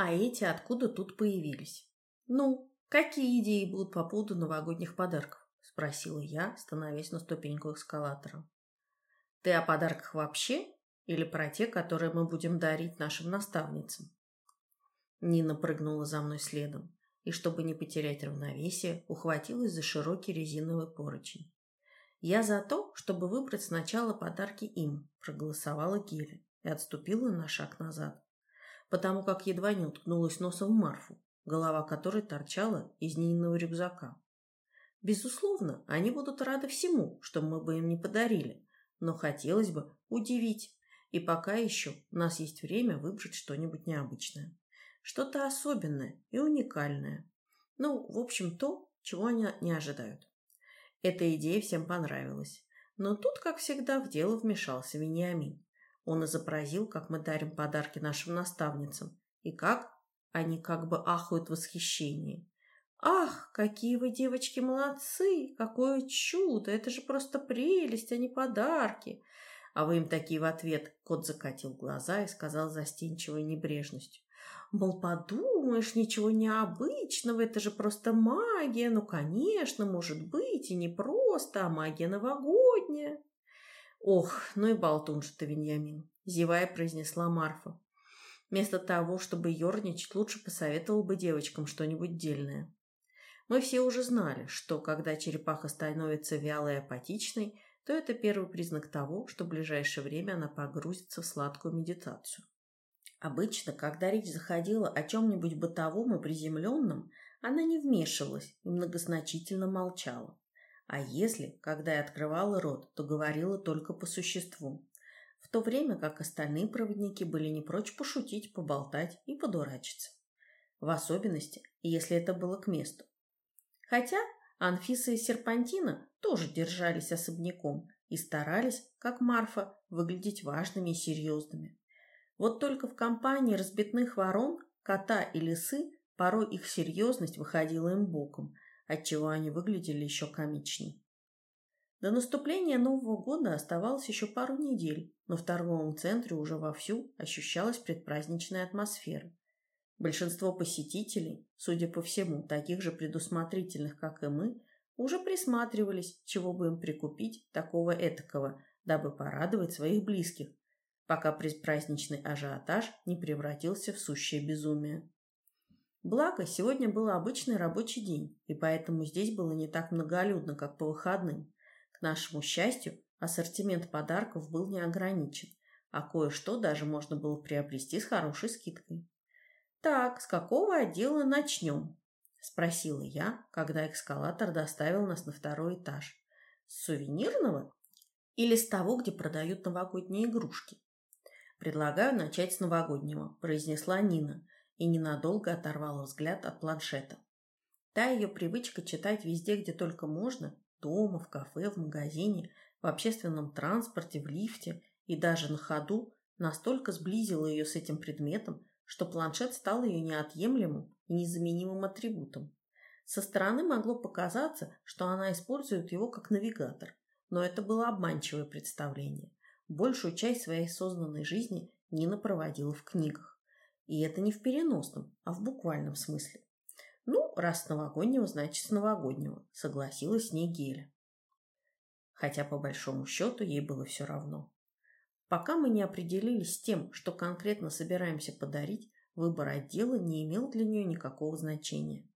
А эти откуда тут появились? Ну, какие идеи будут по поводу новогодних подарков? Спросила я, становясь на ступеньку эскалатора. Ты о подарках вообще? Или про те, которые мы будем дарить нашим наставницам? Нина прыгнула за мной следом и, чтобы не потерять равновесие, ухватилась за широкий резиновый поручень. «Я за то, чтобы выбрать сначала подарки им», – проголосовала Геля и отступила на шаг назад, потому как едва не уткнулась носом в Марфу, голова которой торчала из Нининого рюкзака. Безусловно, они будут рады всему, что мы бы им не подарили, но хотелось бы удивить, и пока еще у нас есть время выбрать что-нибудь необычное. Что-то особенное и уникальное. Ну, в общем, то, чего они не ожидают. Эта идея всем понравилась. Но тут, как всегда, в дело вмешался Вениамин. Он изобразил, как мы дарим подарки нашим наставницам, и как они как бы ахают в восхищении. «Ах, какие вы, девочки, молодцы! Какое чудо! Это же просто прелесть, а не подарки!» А вы им такие в ответ. Кот закатил глаза и сказал застенчивой небрежностью. Мол, подумаешь, ничего необычного, это же просто магия. Ну, конечно, может быть, и не просто, а магия новогодняя. Ох, ну и болтун же ты, Веньямин, зевая произнесла Марфа. Вместо того, чтобы ерничать, лучше посоветовал бы девочкам что-нибудь дельное. Мы все уже знали, что когда черепаха становится вялой и апатичной, то это первый признак того, что в ближайшее время она погрузится в сладкую медитацию. Обычно, когда речь заходила о чем-нибудь бытовом и приземленном, она не вмешивалась и многозначительно молчала. А если, когда я открывала рот, то говорила только по существу, в то время как остальные проводники были не прочь пошутить, поболтать и подурачиться. В особенности, если это было к месту. Хотя Анфиса и Серпантина тоже держались особняком и старались, как Марфа, выглядеть важными и серьезными. Вот только в компании разбитных ворон, кота и лисы порой их серьезность выходила им боком, отчего они выглядели еще комичней. До наступления Нового года оставалось еще пару недель, но в торговом центре уже вовсю ощущалась предпраздничная атмосфера. Большинство посетителей, судя по всему, таких же предусмотрительных, как и мы, уже присматривались, чего бы им прикупить такого этакого, дабы порадовать своих близких, пока предпраздничный ажиотаж не превратился в сущее безумие. Благо, сегодня был обычный рабочий день, и поэтому здесь было не так многолюдно, как по выходным. К нашему счастью, ассортимент подарков был не ограничен, а кое-что даже можно было приобрести с хорошей скидкой. «Так, с какого отдела начнем?» – спросила я, когда эскалатор доставил нас на второй этаж. «С сувенирного или с того, где продают новогодние игрушки?» «Предлагаю начать с новогоднего», – произнесла Нина и ненадолго оторвала взгляд от планшета. Та ее привычка читать везде, где только можно – дома, в кафе, в магазине, в общественном транспорте, в лифте и даже на ходу – настолько сблизила ее с этим предметом, что планшет стал ее неотъемлемым и незаменимым атрибутом. Со стороны могло показаться, что она использует его как навигатор, но это было обманчивое представление. Большую часть своей осознанной жизни Нина проводила в книгах. И это не в переносном, а в буквальном смысле. Ну, раз новогоднего, значит с новогоднего, согласилась с ней Геля. Хотя по большому счету ей было все равно. Пока мы не определились с тем, что конкретно собираемся подарить, выбор отдела не имел для нее никакого значения.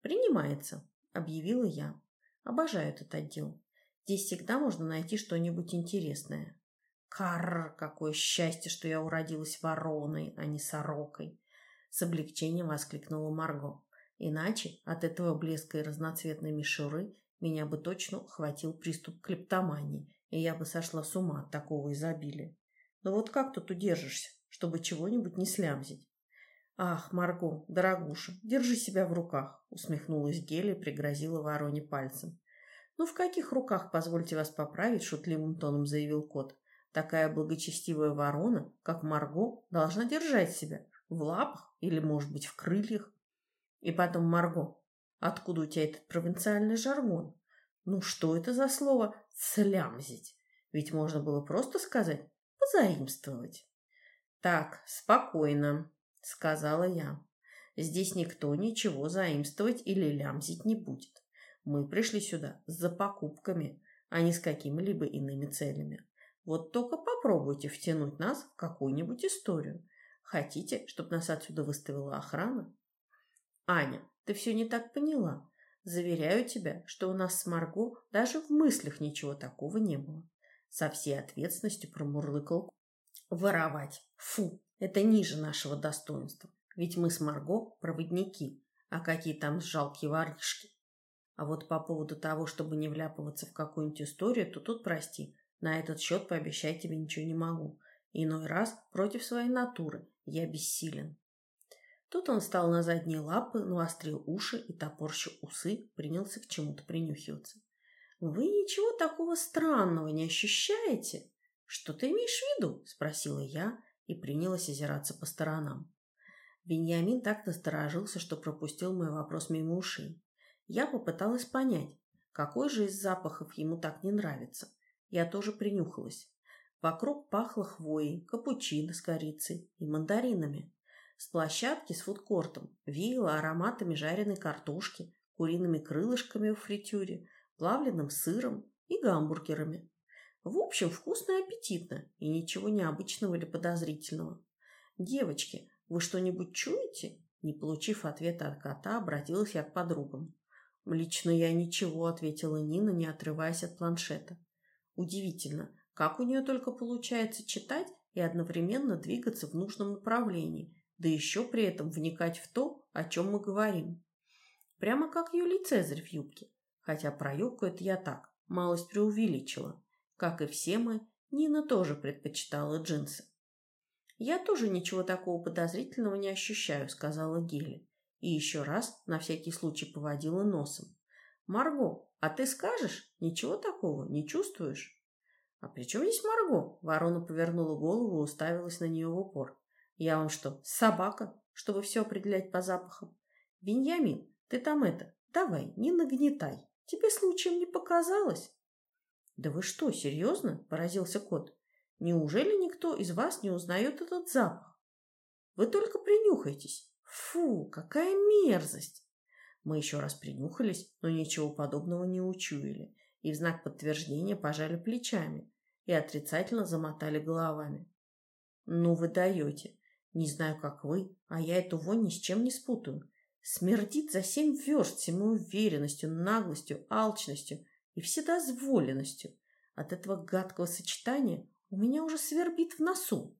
«Принимается», — объявила я. «Обожаю этот отдел. Здесь всегда можно найти что-нибудь интересное. Карр, какое счастье, что я уродилась вороной, а не сорокой. С облегчением воскликнула Марго. Иначе от этого блеска и разноцветной мишуры меня бы точно хватил приступ клептомании, и я бы сошла с ума от такого изобилия. Но вот как тут удержишься, чтобы чего-нибудь не слямзить? «Ах, Марго, дорогуша, держи себя в руках!» усмехнулась Геля и пригрозила вороне пальцем. «Ну, в каких руках, позвольте вас поправить?» шутливым тоном заявил кот. Такая благочестивая ворона, как Марго, должна держать себя в лапах или, может быть, в крыльях. И потом, Марго, откуда у тебя этот провинциальный жаргон? Ну что это за слово «слямзить»? Ведь можно было просто сказать «позаимствовать». Так, спокойно. сказала я. «Здесь никто ничего заимствовать или лямзить не будет. Мы пришли сюда за покупками, а не с какими-либо иными целями. Вот только попробуйте втянуть нас в какую-нибудь историю. Хотите, чтобы нас отсюда выставила охрана? Аня, ты все не так поняла. Заверяю тебя, что у нас с Марго даже в мыслях ничего такого не было. Со всей ответственностью промурлыкал. Воровать. Фу, это ниже нашего достоинства. Ведь мы с Марго проводники, а какие там жалкие воришки. А вот по поводу того, чтобы не вляпываться в какую-нибудь историю, то тут, прости, на этот счет пообещать тебе ничего не могу. Иной раз против своей натуры я бессилен. Тут он встал на задние лапы, навострил уши и, топорщив усы, принялся к чему-то принюхиваться. «Вы ничего такого странного не ощущаете?» «Что ты имеешь в виду?» – спросила я и принялась озираться по сторонам. Беньямин так насторожился, что пропустил мой вопрос мимо ушей. Я попыталась понять, какой же из запахов ему так не нравится. Я тоже принюхалась. Вокруг пахло хвоей, капучино с корицей и мандаринами. С площадки с фудкортом веяло ароматами жареной картошки, куриными крылышками в фритюре, плавленным сыром и гамбургерами. В общем, вкусно и аппетитно, и ничего необычного или подозрительного. «Девочки, вы что-нибудь чуете?» Не получив ответа от кота, обратилась я к подругам. «Лично я ничего», — ответила Нина, не отрываясь от планшета. Удивительно, как у нее только получается читать и одновременно двигаться в нужном направлении, да еще при этом вникать в то, о чем мы говорим. Прямо как Юлий Цезарь в юбке. Хотя про юбку это я так, малость преувеличила. Как и все мы, Нина тоже предпочитала джинсы. «Я тоже ничего такого подозрительного не ощущаю», — сказала Геля и еще раз на всякий случай поводила носом. «Марго, а ты скажешь? Ничего такого не чувствуешь?» «А при чем здесь Марго?» Ворона повернула голову и уставилась на нее в упор. «Я вам что, собака, чтобы все определять по запахам? Веньямин, ты там это, давай, не нагнетай. Тебе случаем не показалось?» «Да вы что, серьезно?» – поразился кот. «Неужели никто из вас не узнает этот запах? Вы только принюхайтесь. Фу, какая мерзость! Мы еще раз принюхались, но ничего подобного не учуяли, и в знак подтверждения пожали плечами и отрицательно замотали головами. Ну вы даете. Не знаю, как вы, а я эту вонь ни с чем не спутаю. Смердит за семь верст уверенностью, наглостью, алчностью и вседозволенностью. От этого гадкого сочетания у меня уже свербит в носу.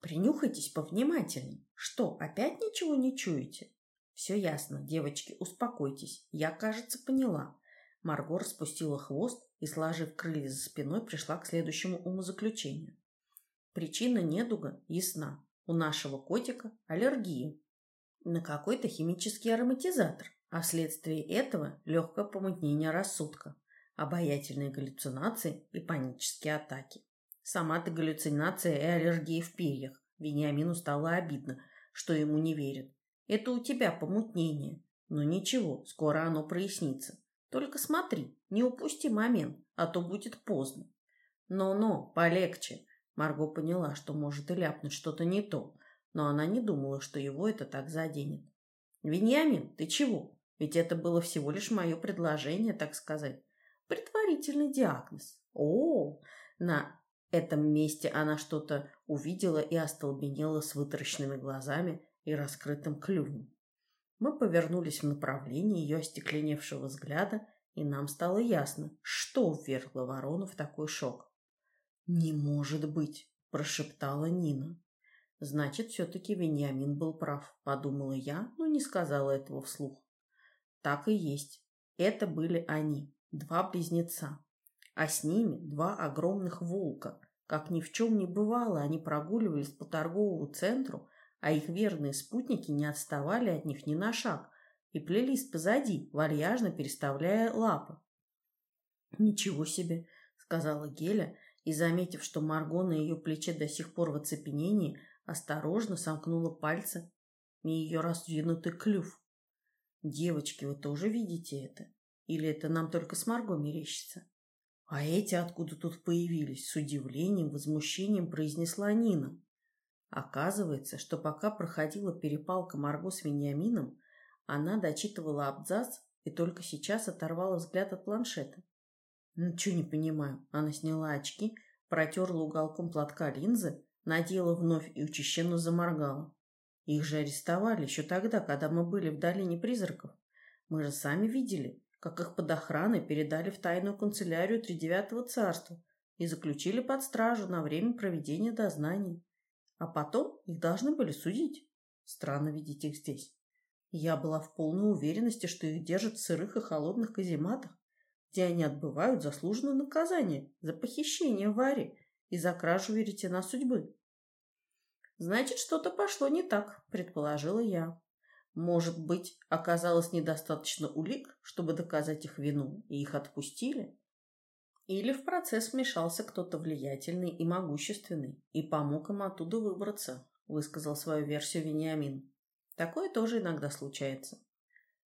Принюхайтесь повнимательней. Что, опять ничего не чуете? Все ясно, девочки, успокойтесь. Я, кажется, поняла. Марго распустила хвост и, сложив крылья за спиной, пришла к следующему умозаключению. Причина недуга ясна. У нашего котика аллергия на какой-то химический ароматизатор, а вследствие этого легкое помутнение рассудка, обаятельные галлюцинации и панические атаки. Сама-то галлюцинация и аллергия в перьях. Вениамину стало обидно, что ему не верят. Это у тебя помутнение. Но ничего, скоро оно прояснится. Только смотри, не упусти момент, а то будет поздно. Но-но, полегче. Марго поняла, что может и ляпнуть что-то не то, но она не думала, что его это так заденет. «Вениамин, ты чего? Ведь это было всего лишь мое предложение, так сказать. Предварительный диагноз. О, на этом месте она что-то увидела и остолбенела с вытаращенными глазами и раскрытым клювом. Мы повернулись в направлении ее остекленевшего взгляда, и нам стало ясно, что ввергло ворону в такой шок. «Не может быть!» – прошептала Нина. «Значит, все-таки Вениамин был прав», – подумала я, но не сказала этого вслух. Так и есть. Это были они, два близнеца а с ними два огромных волка. Как ни в чем не бывало, они прогуливались по торговому центру, а их верные спутники не отставали от них ни на шаг и плелись позади, вальяжно переставляя лапы. «Ничего себе!» — сказала Геля, и, заметив, что Марго на ее плече до сих пор в оцепенении, осторожно сомкнула пальцы и ее раздвинутый клюв. «Девочки, вы тоже видите это? Или это нам только с Марго мерещится?» «А эти откуда тут появились?» — с удивлением, возмущением произнесла Нина. Оказывается, что пока проходила перепалка Марго с Вениамином, она дочитывала абзац и только сейчас оторвала взгляд от планшета. Ничего не понимаю. Она сняла очки, протерла уголком платка линзы, надела вновь и учащенно заморгала. Их же арестовали еще тогда, когда мы были в долине призраков. Мы же сами видели, как их под охраной передали в тайную канцелярию Тридевятого царства и заключили под стражу на время проведения дознаний. А потом их должны были судить. Странно видеть их здесь. Я была в полной уверенности, что их держат в сырых и холодных казематах, где они отбывают заслуженное наказание за похищение Вари и за кражу веретена судьбы. «Значит, что-то пошло не так», — предположила я. Может быть, оказалось недостаточно улик, чтобы доказать их вину, и их отпустили? Или в процесс вмешался кто-то влиятельный и могущественный и помог им оттуда выбраться, высказал свою версию Вениамин. Такое тоже иногда случается.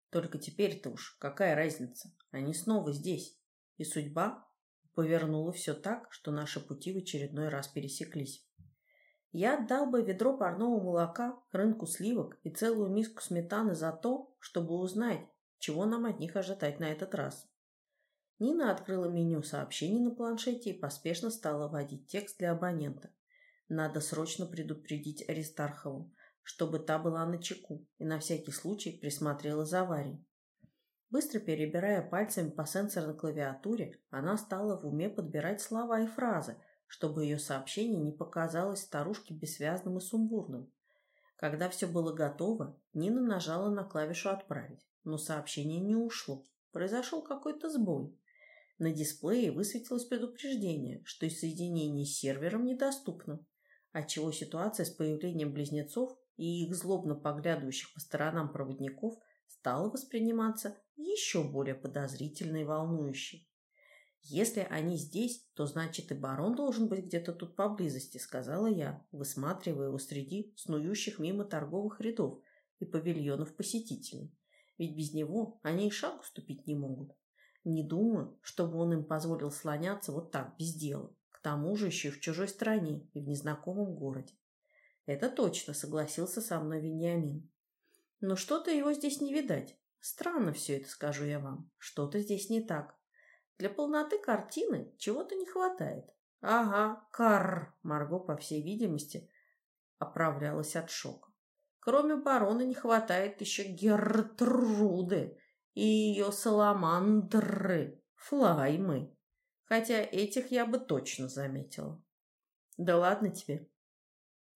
Только теперь-то уж какая разница? Они снова здесь. И судьба повернула все так, что наши пути в очередной раз пересеклись. Я отдал бы ведро парного молока, рынку сливок и целую миску сметаны за то, чтобы узнать, чего нам от них ожидать на этот раз. Нина открыла меню сообщений на планшете и поспешно стала вводить текст для абонента. Надо срочно предупредить Аристархову, чтобы та была на чеку и на всякий случай присмотрела за Варей. Быстро перебирая пальцами по сенсорной клавиатуре, она стала в уме подбирать слова и фразы, чтобы ее сообщение не показалось старушке бессвязным и сумбурным. Когда все было готово, Нина нажала на клавишу «Отправить», но сообщение не ушло. Произошел какой-то сбой. На дисплее высветилось предупреждение, что соединение с сервером недоступно, отчего ситуация с появлением близнецов и их злобно поглядывающих по сторонам проводников стала восприниматься еще более подозрительной и волнующей. «Если они здесь, то значит и барон должен быть где-то тут поблизости», — сказала я, высматривая его среди снующих мимо торговых рядов и павильонов посетителей. Ведь без него они и шагу ступить не могут. Не думаю, чтобы он им позволил слоняться вот так, без дела. К тому же еще и в чужой стране и в незнакомом городе. Это точно, согласился со мной Вениамин. Но что-то его здесь не видать. Странно все это, скажу я вам. Что-то здесь не так. Для полноты картины чего-то не хватает. Ага, карр, Марго, по всей видимости, оправлялась от шока. Кроме барона не хватает еще Гертруды и ее саламандры, флаймы. Хотя этих я бы точно заметила. Да ладно тебе.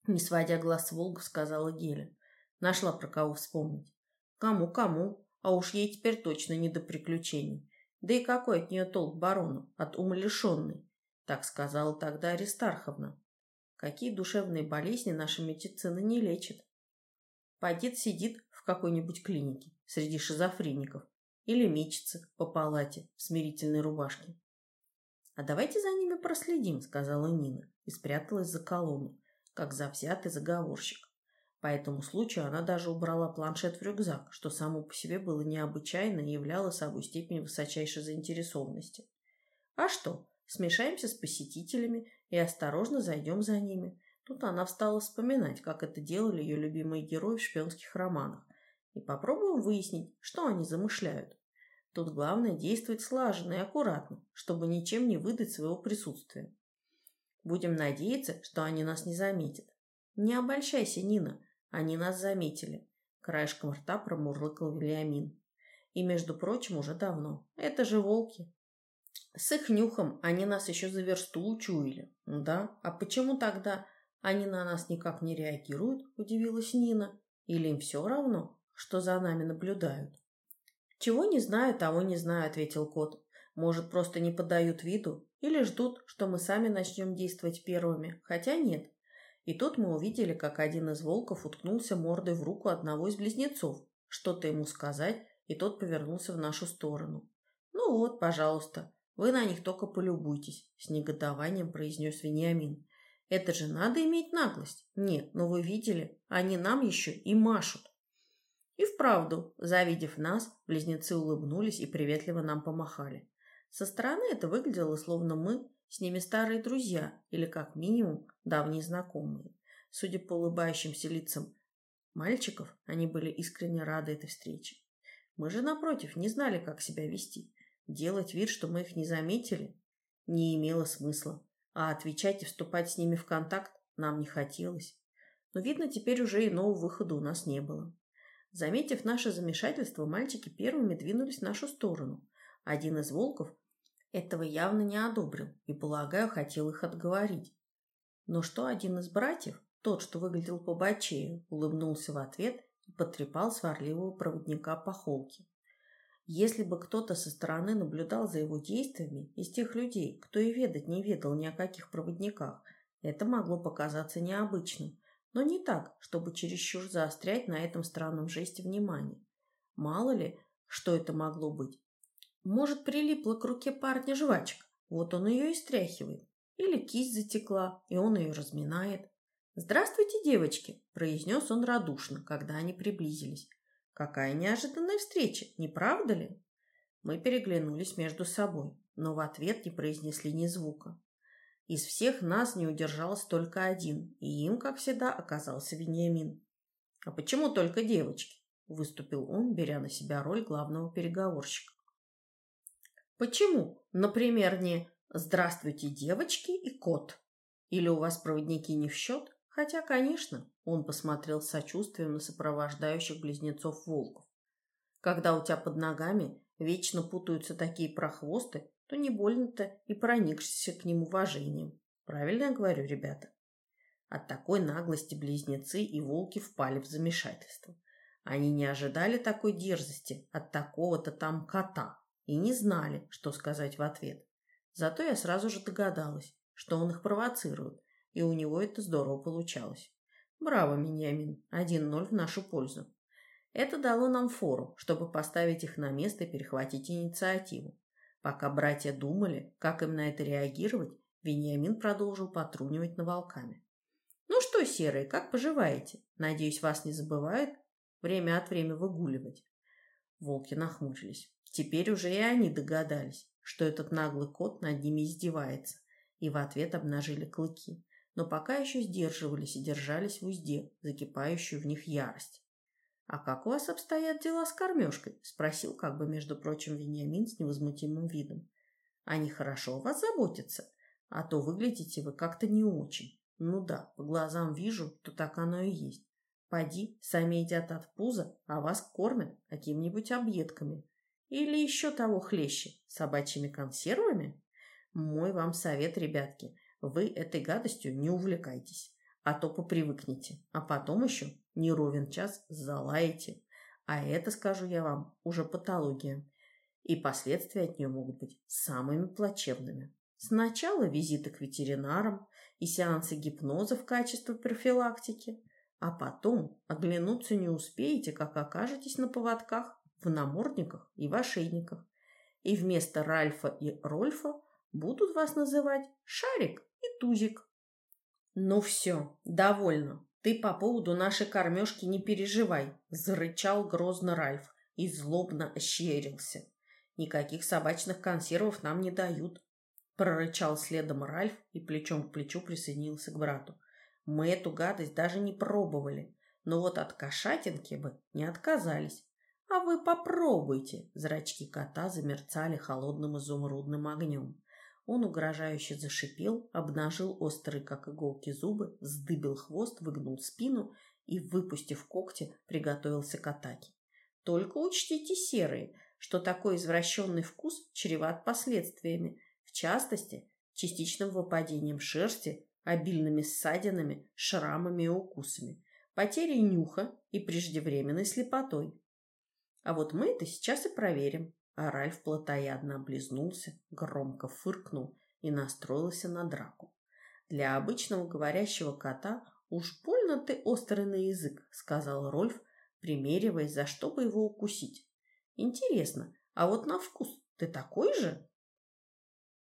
Не сводя глаз с Волгу, сказала Геля. Нашла про кого вспомнить. Кому-кому, а уж ей теперь точно не до приключений. Да и какой от нее толк барону, от умалишенной? Так сказала тогда Аристарховна. Какие душевные болезни наша медицина не лечит. Пойдет сидит в какой-нибудь клинике среди шизофреников или мечется по палате в смирительной рубашке. «А давайте за ними проследим», — сказала Нина и спряталась за колонну, как завзятый заговорщик. По этому случаю она даже убрала планшет в рюкзак, что само по себе было необычайно и являло собой степень высочайшей заинтересованности. А что, смешаемся с посетителями и осторожно зайдем за ними. Тут она встала вспоминать, как это делали ее любимые герои в шпионских романах, и попробуем выяснить, что они замышляют. Тут главное действовать слаженно и аккуратно, чтобы ничем не выдать своего присутствия. Будем надеяться, что они нас не заметят. Не обольщайся, Нина, они нас заметили. Краешком рта промурлыкал Вильямин. И, между прочим, уже давно. Это же волки. С их нюхом они нас еще за версту учуяли. Да? А почему тогда они на нас никак не реагируют? Удивилась Нина. Или им все равно, что за нами наблюдают? Чего не знаю, того не знаю, ответил кот. Может, просто не подают виду или ждут, что мы сами начнем действовать первыми. Хотя нет, и тут мы увидели, как один из волков уткнулся мордой в руку одного из близнецов. Что-то ему сказать, и тот повернулся в нашу сторону. «Ну вот, пожалуйста, вы на них только полюбуйтесь», — с негодованием произнес Вениамин. «Это же надо иметь наглость. Нет, но вы видели, они нам еще и машут». И вправду, завидев нас, близнецы улыбнулись и приветливо нам помахали. Со стороны это выглядело, словно мы с ними старые друзья или, как минимум, давние знакомые. Судя по улыбающимся лицам мальчиков, они были искренне рады этой встрече. Мы же, напротив, не знали, как себя вести. Делать вид, что мы их не заметили, не имело смысла, а отвечать и вступать с ними в контакт нам не хотелось. Но, видно, теперь уже иного выхода у нас не было. Заметив наше замешательство, мальчики первыми двинулись в нашу сторону. Один из волков этого явно не одобрил и, полагаю, хотел их отговорить. Но что один из братьев, тот, что выглядел по бочею, улыбнулся в ответ и потрепал сварливого проводника по холке. Если бы кто-то со стороны наблюдал за его действиями, из тех людей, кто и ведать не ведал ни о каких проводниках, это могло показаться необычным, но не так, чтобы чересчур заострять на этом странном жесте внимание. Мало ли, что это могло быть. Может, прилипла к руке парня жвачка, вот он ее и стряхивает. Или кисть затекла, и он ее разминает. «Здравствуйте, девочки!» – произнес он радушно, когда они приблизились. «Какая неожиданная встреча, не правда ли?» Мы переглянулись между собой, но в ответ не произнесли ни звука. Из всех нас не удержался только один, и им, как всегда, оказался Вениамин. «А почему только девочки?» – выступил он, беря на себя роль главного переговорщика. «Почему, например, не «Здравствуйте, девочки» и «Кот»? Или у вас проводники не в счет?» Хотя, конечно, он посмотрел с сочувствием на сопровождающих близнецов волков. Когда у тебя под ногами вечно путаются такие прохвосты, то не больно-то и проникшься к ним уважением. Правильно я говорю, ребята? От такой наглости близнецы и волки впали в замешательство. Они не ожидали такой дерзости от такого-то там кота и не знали, что сказать в ответ. Зато я сразу же догадалась, что он их провоцирует, и у него это здорово получалось. Браво, Миньямин, 1-0 в нашу пользу. Это дало нам фору, чтобы поставить их на место и перехватить инициативу. Пока братья думали, как им на это реагировать, Вениамин продолжил потрунивать на волками. «Ну что, серые, как поживаете? Надеюсь, вас не забывают время от времени выгуливать?» Волки нахмурились. Теперь уже и они догадались, что этот наглый кот над ними издевается, и в ответ обнажили клыки, но пока еще сдерживались и держались в узде, закипающую в них ярость. «А как у вас обстоят дела с кормежкой?» – спросил, как бы, между прочим, Вениамин с невозмутимым видом. «Они хорошо о вас заботятся, а то выглядите вы как-то не очень. Ну да, по глазам вижу, то так оно и есть. Поди, сами едят от пуза, а вас кормят какими-нибудь объедками. Или еще того хлеще, собачьими консервами? Мой вам совет, ребятки, вы этой гадостью не увлекайтесь а то попривыкнете, а потом еще не ровен час залаете. А это, скажу я вам, уже патология. И последствия от нее могут быть самыми плачевными. Сначала визиты к ветеринарам и сеансы гипноза в качестве профилактики, а потом оглянуться не успеете, как окажетесь на поводках, в намордниках и в ошейниках. И вместо Ральфа и Рольфа будут вас называть Шарик и Тузик. «Ну все, довольно. Ты по поводу нашей кормежки не переживай», — зарычал грозно Ральф и злобно ощерился. «Никаких собачных консервов нам не дают», — прорычал следом Ральф и плечом к плечу присоединился к брату. «Мы эту гадость даже не пробовали, но вот от кошатинки бы не отказались. А вы попробуйте!» Зрачки кота замерцали холодным изумрудным огнем. Он угрожающе зашипел, обнажил острые, как иголки, зубы, вздыбил хвост, выгнул спину и, выпустив когти, приготовился к атаке. Только учтите, серые, что такой извращенный вкус чреват последствиями, в частности, частичным выпадением шерсти, обильными ссадинами, шрамами и укусами, потерей нюха и преждевременной слепотой. А вот мы это сейчас и проверим. А Ральф плотоядно облизнулся, громко фыркнул и настроился на драку. «Для обычного говорящего кота уж больно ты острый на язык», — сказал Рольф, примериваясь, за что бы его укусить. «Интересно, а вот на вкус ты такой же?»